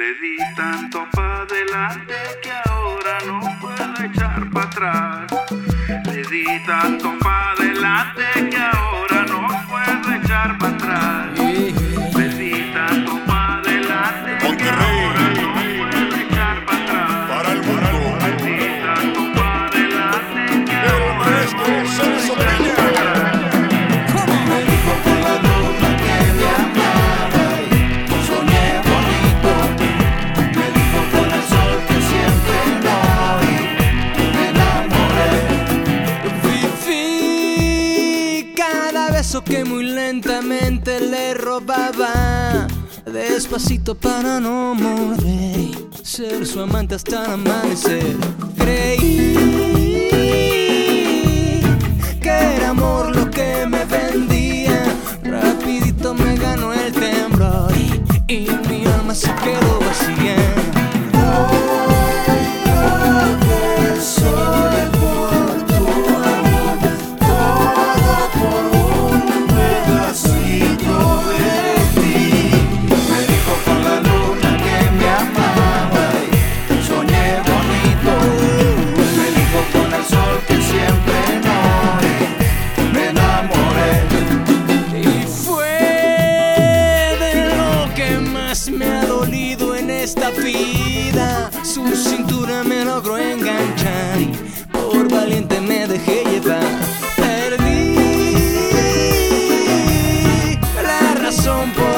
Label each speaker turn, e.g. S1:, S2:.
S1: Le di tanto para adelante que ahora no puedo echar para atrás. Le di tanto para adelante que ahora no puedo echar para atrás.
S2: beso que muy lentamente le robaba. Despacito para no morder, ser su amante hasta el amanecer. Creí
S3: son por